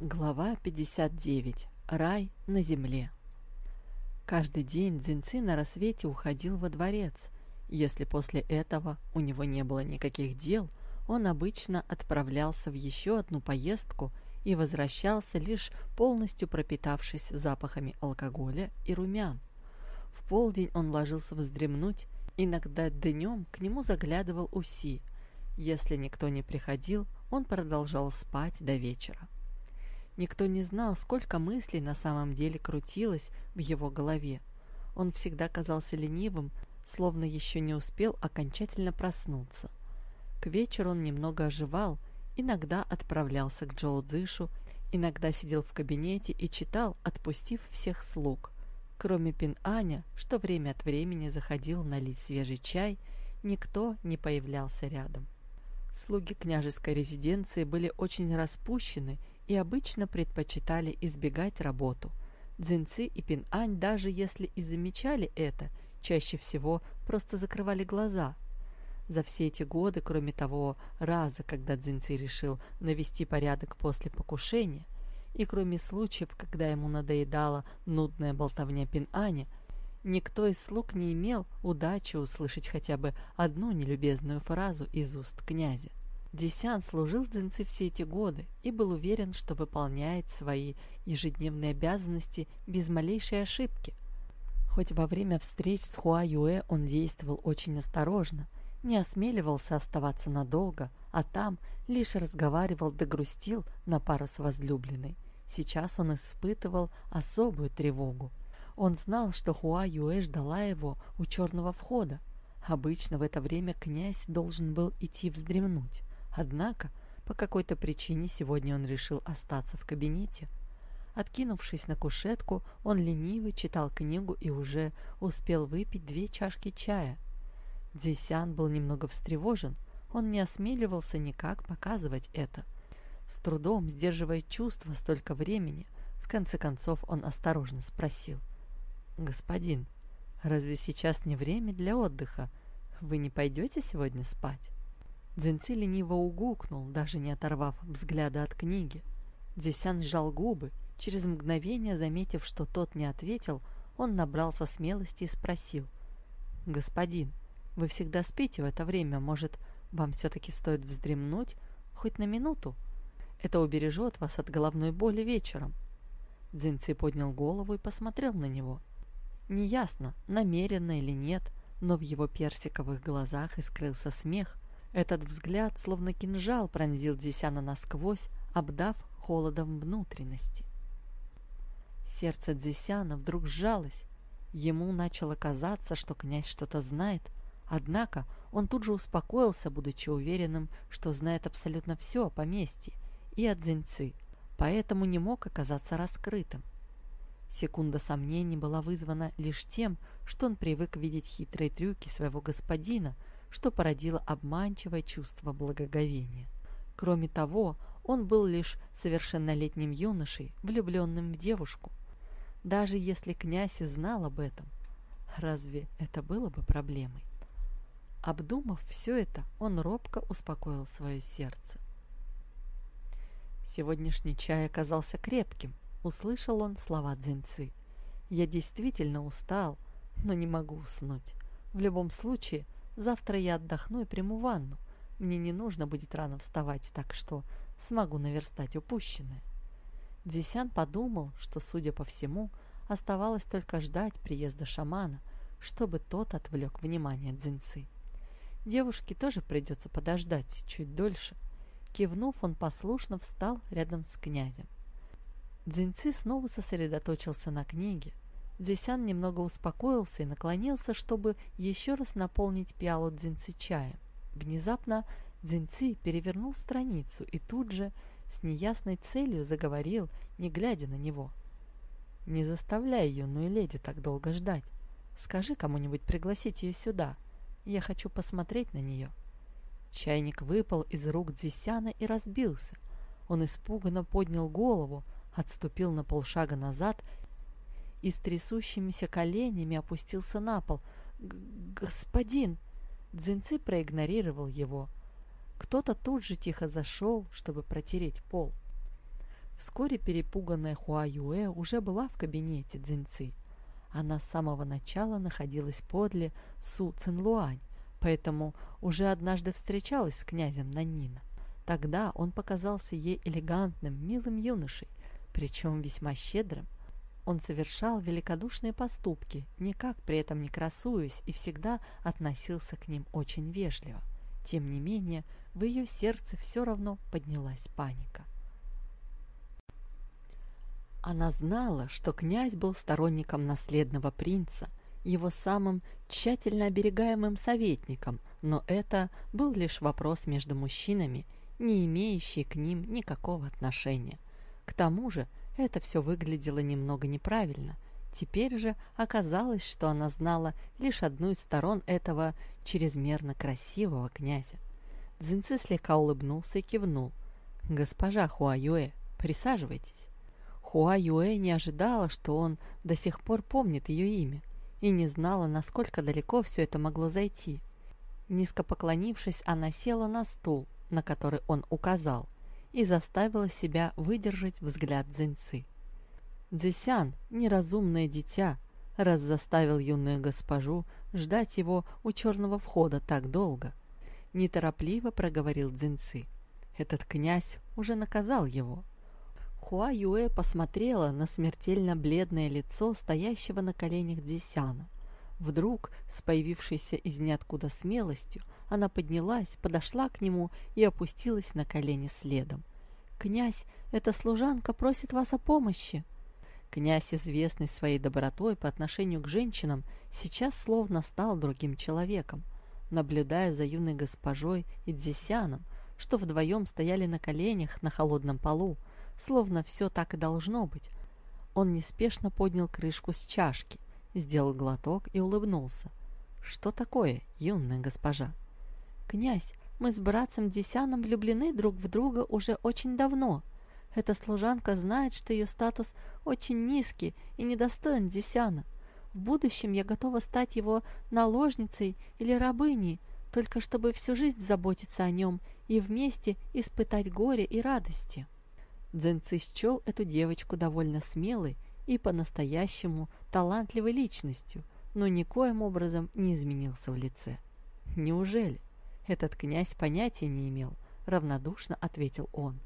Глава 59. Рай на земле. Каждый день Дзинцы на рассвете уходил во дворец. Если после этого у него не было никаких дел, он обычно отправлялся в еще одну поездку и возвращался лишь полностью пропитавшись запахами алкоголя и румян. В полдень он ложился вздремнуть, иногда днем к нему заглядывал Уси. Если никто не приходил, он продолжал спать до вечера. Никто не знал, сколько мыслей на самом деле крутилось в его голове. Он всегда казался ленивым, словно еще не успел окончательно проснуться. К вечеру он немного оживал, иногда отправлялся к Джоу Цзышу, иногда сидел в кабинете и читал, отпустив всех слуг. Кроме Пин Аня, что время от времени заходил налить свежий чай, никто не появлялся рядом. Слуги княжеской резиденции были очень распущены и обычно предпочитали избегать работу. Дзинцы и Пин-Ань, даже если и замечали это, чаще всего просто закрывали глаза. За все эти годы, кроме того раза, когда Дзинцы решил навести порядок после покушения, и кроме случаев, когда ему надоедала нудная болтовня Пин-Аня, никто из слуг не имел удачи услышать хотя бы одну нелюбезную фразу из уст князя. Десян служил Дзинцы все эти годы и был уверен, что выполняет свои ежедневные обязанности без малейшей ошибки. Хоть во время встреч с Хуа Юэ он действовал очень осторожно, не осмеливался оставаться надолго, а там лишь разговаривал да грустил на пару с возлюбленной. Сейчас он испытывал особую тревогу. Он знал, что Хуа Юэ ждала его у черного входа. Обычно в это время князь должен был идти вздремнуть. Однако, по какой-то причине сегодня он решил остаться в кабинете. Откинувшись на кушетку, он лениво читал книгу и уже успел выпить две чашки чая. Дзисян был немного встревожен, он не осмеливался никак показывать это. С трудом, сдерживая чувства столько времени, в конце концов он осторожно спросил. «Господин, разве сейчас не время для отдыха? Вы не пойдете сегодня спать?» Дзинци лениво угукнул, даже не оторвав взгляда от книги. Дзисян сжал губы. Через мгновение, заметив, что тот не ответил, он набрался смелости и спросил. «Господин, вы всегда спите в это время. Может, вам все-таки стоит вздремнуть хоть на минуту? Это убережет вас от головной боли вечером». Дзинци поднял голову и посмотрел на него. Неясно, намеренно или нет, но в его персиковых глазах искрылся смех – этот взгляд, словно кинжал, пронзил Дзисяна насквозь, обдав холодом внутренности. Сердце Дзисяна вдруг сжалось. Ему начало казаться, что князь что-то знает, однако он тут же успокоился, будучи уверенным, что знает абсолютно все о поместье и о Дзиньцы, поэтому не мог оказаться раскрытым. Секунда сомнений была вызвана лишь тем, что он привык видеть хитрые трюки своего господина – что породило обманчивое чувство благоговения. Кроме того, он был лишь совершеннолетним юношей, влюбленным в девушку. Даже если князь и знал об этом, разве это было бы проблемой? Обдумав все это, он робко успокоил свое сердце. Сегодняшний чай оказался крепким, услышал он слова дзинцы. Я действительно устал, но не могу уснуть. В любом случае, Завтра я отдохну и приму ванну. Мне не нужно будет рано вставать, так что смогу наверстать упущенное. Дзисян подумал, что, судя по всему, оставалось только ждать приезда шамана, чтобы тот отвлек внимание дзинцы. Девушке тоже придется подождать чуть дольше. Кивнув, он послушно встал рядом с князем. Дзинцы снова сосредоточился на книге, Дзисян немного успокоился и наклонился, чтобы еще раз наполнить пиалу дзинцы чаем. Внезапно дзинцы перевернул страницу и тут же с неясной целью заговорил, не глядя на него. «Не заставляй юную леди так долго ждать. Скажи кому-нибудь пригласить ее сюда. Я хочу посмотреть на нее». Чайник выпал из рук Дзисяна и разбился. Он испуганно поднял голову, отступил на полшага назад и с трясущимися коленями опустился на пол. «Господин!» Дзинцы проигнорировал его. Кто-то тут же тихо зашел, чтобы протереть пол. Вскоре перепуганная Хуа Юэ уже была в кабинете Цзиньцы. Она с самого начала находилась подле Су Цинлуань, поэтому уже однажды встречалась с князем Нанина. Тогда он показался ей элегантным, милым юношей, причем весьма щедрым. Он совершал великодушные поступки, никак при этом не красуясь, и всегда относился к ним очень вежливо. Тем не менее, в ее сердце все равно поднялась паника. Она знала, что князь был сторонником наследного принца, его самым тщательно оберегаемым советником, но это был лишь вопрос между мужчинами, не имеющий к ним никакого отношения. К тому же это все выглядело немного неправильно. Теперь же оказалось, что она знала лишь одну из сторон этого чрезмерно красивого князя. Дзинцы слегка улыбнулся и кивнул. «Госпожа Хуаюэ, присаживайтесь». Хуа Юэ не ожидала, что он до сих пор помнит ее имя, и не знала, насколько далеко все это могло зайти. Низко поклонившись, она села на стул, на который он указал, и заставила себя выдержать взгляд Дзиньцы. Дзисян, неразумное дитя, раз заставил юную госпожу ждать его у черного входа так долго. Неторопливо проговорил Дзиньцы. Этот князь уже наказал его. Хуа Юэ посмотрела на смертельно бледное лицо стоящего на коленях Дисяна. Вдруг, с появившейся из ниоткуда смелостью, она поднялась, подошла к нему и опустилась на колени следом. «Князь, эта служанка просит вас о помощи!» Князь, известный своей добротой по отношению к женщинам, сейчас словно стал другим человеком. Наблюдая за юной госпожой и Дзисяном, что вдвоем стояли на коленях на холодном полу, словно все так и должно быть. Он неспешно поднял крышку с чашки, сделал глоток и улыбнулся. «Что такое, юная госпожа?» «Князь, мы с братцем Десяном влюблены друг в друга уже очень давно. Эта служанка знает, что ее статус очень низкий и недостоин Десяна. В будущем я готова стать его наложницей или рабыней, только чтобы всю жизнь заботиться о нем и вместе испытать горе и радости». Дзенци счел эту девочку довольно смелой и по-настоящему талантливой личностью, но никоим образом не изменился в лице. «Неужели?» Этот князь понятия не имел, равнодушно ответил он.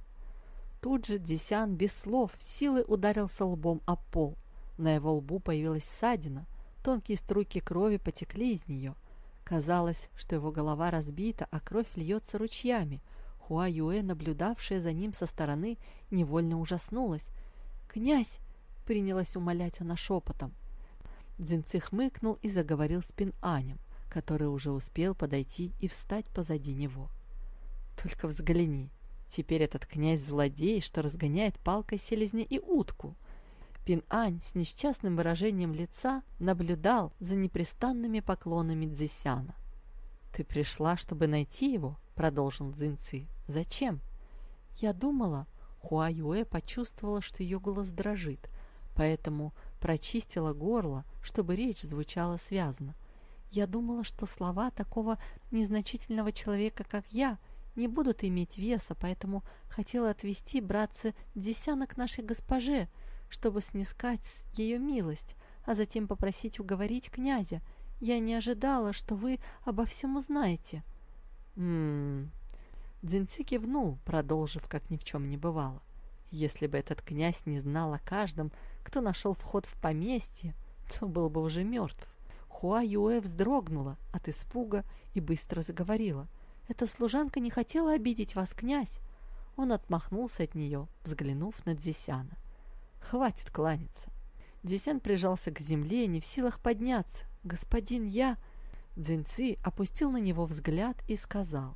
Тут же Десян без слов силой ударился лбом о пол. На его лбу появилась ссадина, тонкие струйки крови потекли из нее. Казалось, что его голова разбита, а кровь льется ручьями, Хуа Юэ, наблюдавшая за ним со стороны, невольно ужаснулась. «Князь!» — принялась умолять она шепотом. Дзинцы хмыкнул и заговорил с Пин Анем, который уже успел подойти и встать позади него. «Только взгляни! Теперь этот князь-злодей, что разгоняет палкой селезня и утку!» Пин Ань с несчастным выражением лица наблюдал за непрестанными поклонами Дзисяна. «Ты пришла, чтобы найти его?» — продолжил Цзиньци. «Зачем?» «Я думала...» Хуа Юэ почувствовала, что ее голос дрожит, поэтому прочистила горло, чтобы речь звучала связно. «Я думала, что слова такого незначительного человека, как я, не будут иметь веса, поэтому хотела отвести братца Десяна к нашей госпоже, чтобы снискать ее милость, а затем попросить уговорить князя. Я не ожидала, что вы обо всем узнаете». «М-м-м...» Дзинци кивнул, продолжив, как ни в чем не бывало. Если бы этот князь не знал о каждом, кто нашел вход в поместье, то был бы уже мертв. Хуа Юэ вздрогнула от испуга и быстро заговорила. «Эта служанка не хотела обидеть вас, князь!» Он отмахнулся от нее, взглянув на Дзисяна. «Хватит кланяться!» Дзисян прижался к земле, не в силах подняться. «Господин, я...» Дзиньци опустил на него взгляд и сказал.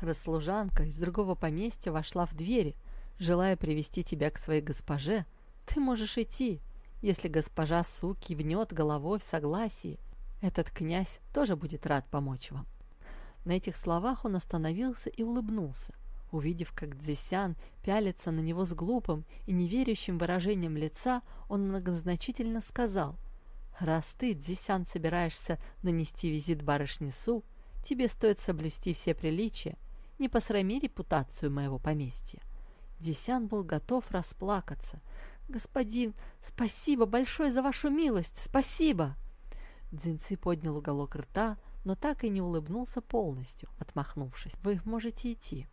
Расслужанка из другого поместья вошла в двери, желая привести тебя к своей госпоже. Ты можешь идти, если госпожа суки внет головой в согласии. Этот князь тоже будет рад помочь вам. На этих словах он остановился и улыбнулся. Увидев, как Дзисян пялится на него с глупым и неверящим выражением лица, он многозначительно сказал, «Раз ты, Дзисян, собираешься нанести визит барышне Су, тебе стоит соблюсти все приличия не посрами репутацию моего поместья. Десян был готов расплакаться. «Господин, спасибо большое за вашу милость! Спасибо!» Дзинцы поднял уголок рта, но так и не улыбнулся полностью, отмахнувшись. «Вы можете идти».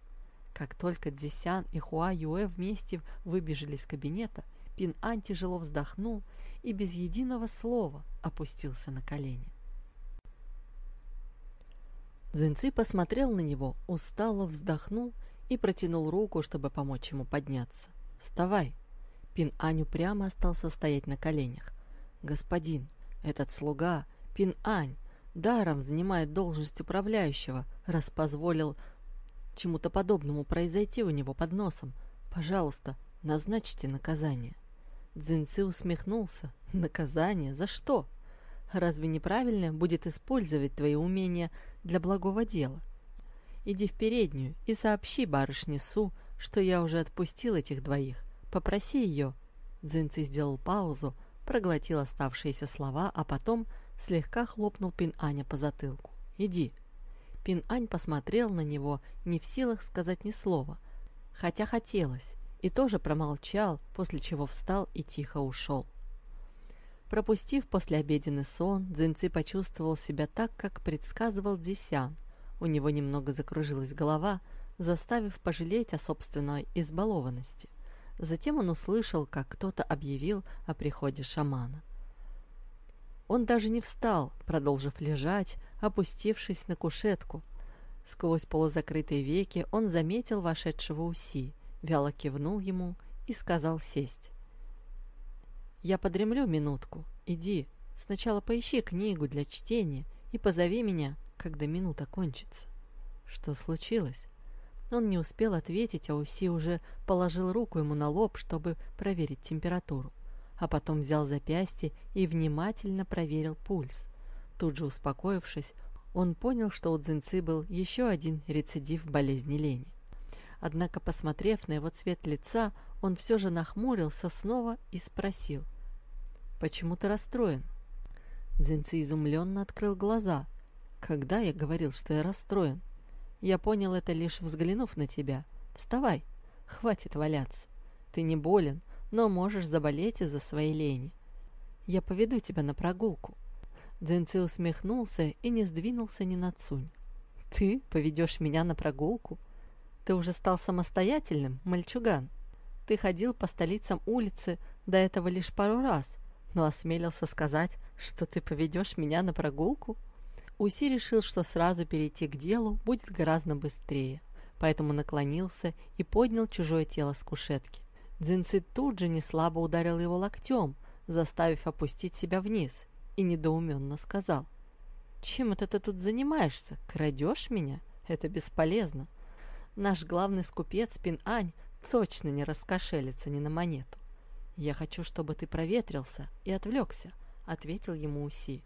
Как только Дзисян и Хуа Юэ вместе выбежали из кабинета, Пин Ань тяжело вздохнул и без единого слова опустился на колени. Зинцы посмотрел на него, устало вздохнул и протянул руку, чтобы помочь ему подняться. «Вставай!» Пин Ань упрямо остался стоять на коленях. «Господин, этот слуга, Пин Ань, даром занимает должность управляющего, раз позволил чему-то подобному произойти у него под носом. Пожалуйста, назначьте наказание». Дзинцы усмехнулся. «Наказание? За что? Разве неправильно будет использовать твои умения для благого дела? Иди в переднюю и сообщи барышне Су, что я уже отпустил этих двоих. Попроси ее». Дзинцы сделал паузу, проглотил оставшиеся слова, а потом слегка хлопнул Пин-Аня по затылку. «Иди». Пин-Ань посмотрел на него, не в силах сказать ни слова, хотя хотелось, и тоже промолчал, после чего встал и тихо ушел. Пропустив послеобеденный сон, Дзинцы почувствовал себя так, как предсказывал Дисян. У него немного закружилась голова, заставив пожалеть о собственной избалованности. Затем он услышал, как кто-то объявил о приходе шамана. Он даже не встал, продолжив лежать, опустившись на кушетку. Сквозь полузакрытые веки он заметил вошедшего Уси, вяло кивнул ему и сказал сесть. «Я подремлю минутку. Иди, сначала поищи книгу для чтения и позови меня, когда минута кончится». Что случилось? Он не успел ответить, а Уси уже положил руку ему на лоб, чтобы проверить температуру а потом взял запястье и внимательно проверил пульс. Тут же успокоившись, он понял, что у Дзинцы был еще один рецидив болезни лени. Однако, посмотрев на его цвет лица, он все же нахмурился снова и спросил. «Почему ты расстроен?» Дзинцы изумленно открыл глаза. «Когда я говорил, что я расстроен? Я понял это лишь взглянув на тебя. Вставай, хватит валяться. Ты не болен, но можешь заболеть из-за своей лени. Я поведу тебя на прогулку». Дзинци усмехнулся и не сдвинулся ни на цунь. «Ты поведешь меня на прогулку? Ты уже стал самостоятельным, мальчуган. Ты ходил по столицам улицы до этого лишь пару раз, но осмелился сказать, что ты поведешь меня на прогулку?» Уси решил, что сразу перейти к делу будет гораздо быстрее, поэтому наклонился и поднял чужое тело с кушетки. Дзинци тут же неслабо ударил его локтем, заставив опустить себя вниз, и недоуменно сказал. «Чем это ты тут занимаешься? Крадешь меня? Это бесполезно. Наш главный скупец Пин-Ань точно не раскошелится ни на монету. Я хочу, чтобы ты проветрился и отвлекся», — ответил ему Уси.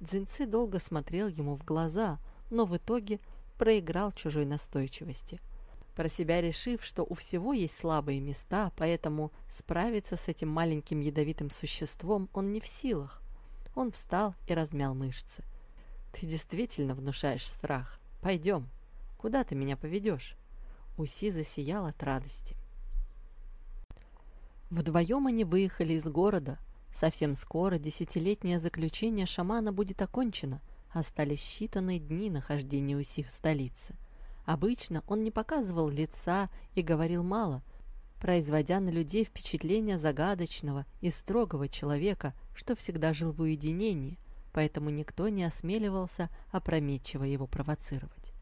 Дзинцы долго смотрел ему в глаза, но в итоге проиграл чужой настойчивости — про себя решив, что у всего есть слабые места, поэтому справиться с этим маленьким ядовитым существом он не в силах. Он встал и размял мышцы. «Ты действительно внушаешь страх. Пойдем. Куда ты меня поведешь?» Уси засиял от радости. Вдвоем они выехали из города. Совсем скоро десятилетнее заключение шамана будет окончено. Остались считанные дни нахождения Уси в столице. Обычно он не показывал лица и говорил мало, производя на людей впечатление загадочного и строгого человека, что всегда жил в уединении, поэтому никто не осмеливался опрометчиво его провоцировать.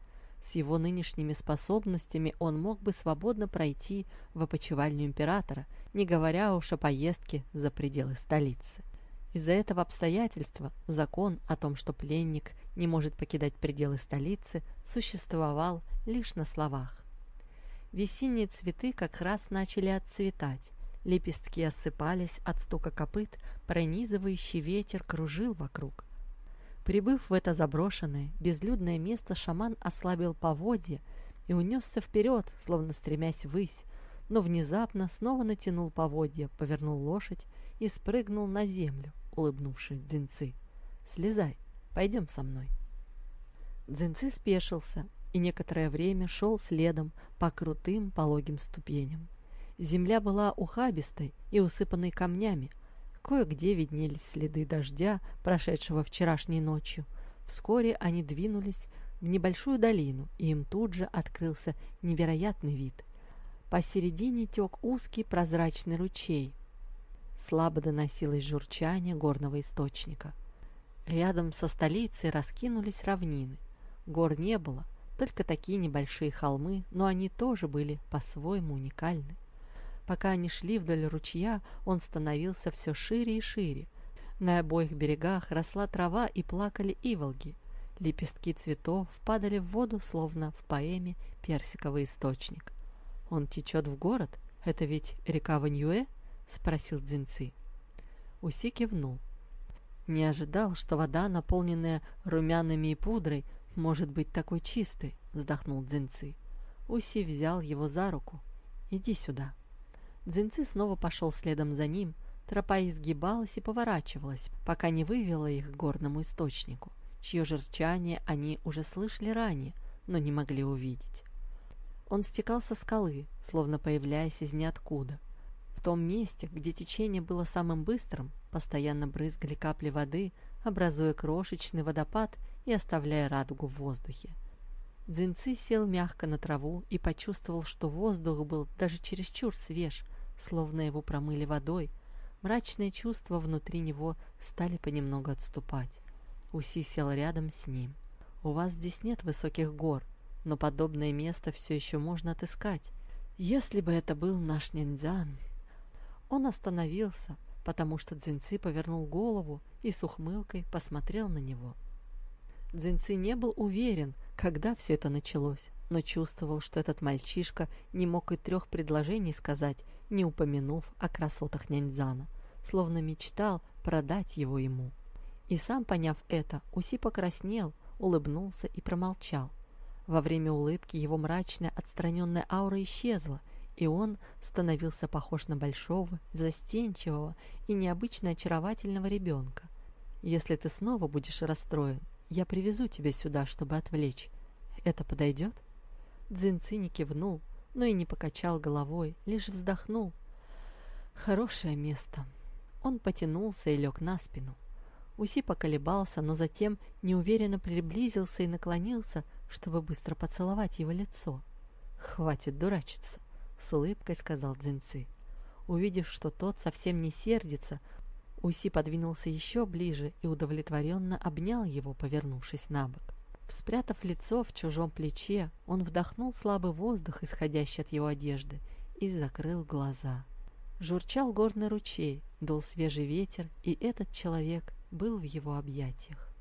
С его нынешними способностями он мог бы свободно пройти в опочивальню императора, не говоря уж о поездке за пределы столицы. Из-за этого обстоятельства закон о том, что пленник не может покидать пределы столицы, существовал лишь на словах. Весенние цветы как раз начали отцветать, лепестки осыпались от стука копыт, пронизывающий ветер кружил вокруг. Прибыв в это заброшенное, безлюдное место, шаман ослабил поводья и унесся вперед, словно стремясь ввысь, но внезапно снова натянул поводья, повернул лошадь и спрыгнул на землю улыбнувшись Дзинцы. «Слезай, пойдем со мной». Дзинцы спешился и некоторое время шел следом по крутым пологим ступеням. Земля была ухабистой и усыпанной камнями. Кое-где виднелись следы дождя, прошедшего вчерашней ночью. Вскоре они двинулись в небольшую долину, и им тут же открылся невероятный вид. Посередине тек узкий прозрачный ручей. Слабо доносилось журчание горного источника. Рядом со столицей раскинулись равнины. Гор не было, только такие небольшие холмы, но они тоже были по-своему уникальны. Пока они шли вдоль ручья, он становился все шире и шире. На обоих берегах росла трава и плакали иволги. Лепестки цветов падали в воду, словно в поэме «Персиковый источник». «Он течет в город? Это ведь река Ваньюэ?» — спросил Дзинцы. Уси кивнул. Не ожидал, что вода, наполненная румянами и пудрой, может быть такой чистой, вздохнул Дзинцы. Уси взял его за руку. «Иди сюда». Дзинцы снова пошел следом за ним. Тропа изгибалась и поворачивалась, пока не вывела их к горному источнику, чье жерчание они уже слышали ранее, но не могли увидеть. Он стекал со скалы, словно появляясь из ниоткуда. В том месте, где течение было самым быстрым, постоянно брызгали капли воды, образуя крошечный водопад и оставляя радугу в воздухе. Дзинцы сел мягко на траву и почувствовал, что воздух был даже чересчур свеж, словно его промыли водой. Мрачные чувства внутри него стали понемногу отступать. Уси сел рядом с ним. «У вас здесь нет высоких гор, но подобное место все еще можно отыскать. Если бы это был наш ниндзян...» Он остановился, потому что Дзинцы повернул голову и с ухмылкой посмотрел на него. Дзинцы не был уверен, когда все это началось, но чувствовал, что этот мальчишка не мог и трех предложений сказать, не упомянув о красотах няньзана, словно мечтал продать его ему. И сам, поняв это, Уси покраснел, улыбнулся и промолчал. Во время улыбки его мрачная отстраненная аура исчезла, и он становился похож на большого, застенчивого и необычно очаровательного ребенка. Если ты снова будешь расстроен, я привезу тебя сюда, чтобы отвлечь. Это подойдет?» Дзинци не кивнул, но и не покачал головой, лишь вздохнул. «Хорошее место». Он потянулся и лег на спину. Уси поколебался, но затем неуверенно приблизился и наклонился, чтобы быстро поцеловать его лицо. «Хватит дурачиться», — с улыбкой сказал Дзинцы. Увидев, что тот совсем не сердится, Уси подвинулся еще ближе и удовлетворенно обнял его, повернувшись на бок. Спрятав лицо в чужом плече, он вдохнул слабый воздух, исходящий от его одежды, и закрыл глаза. Журчал горный ручей, дул свежий ветер, и этот человек был в его объятиях.